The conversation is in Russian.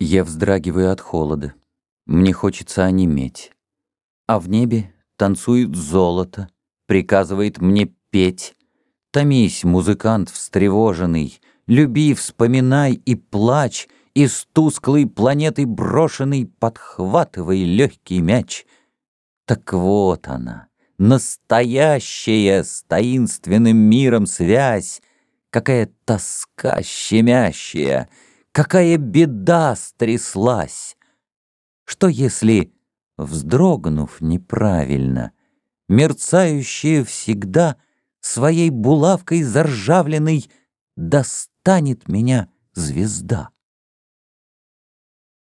Я вздрагиваю от холода. Мне хочется онеметь. А в небе танцует золото, приказывает мне петь. Томись, музыкант встревоженный, люби, вспоминай и плачь, из тусклой планеты брошенный подхватывай легкий мяч. Так вот она, настоящая с таинственным миром связь, какая тоска щемящая — Какая беда стряслась! Что если, вздрогнув неправильно, Мерцающая всегда Своей булавкой заржавленной Достанет меня звезда?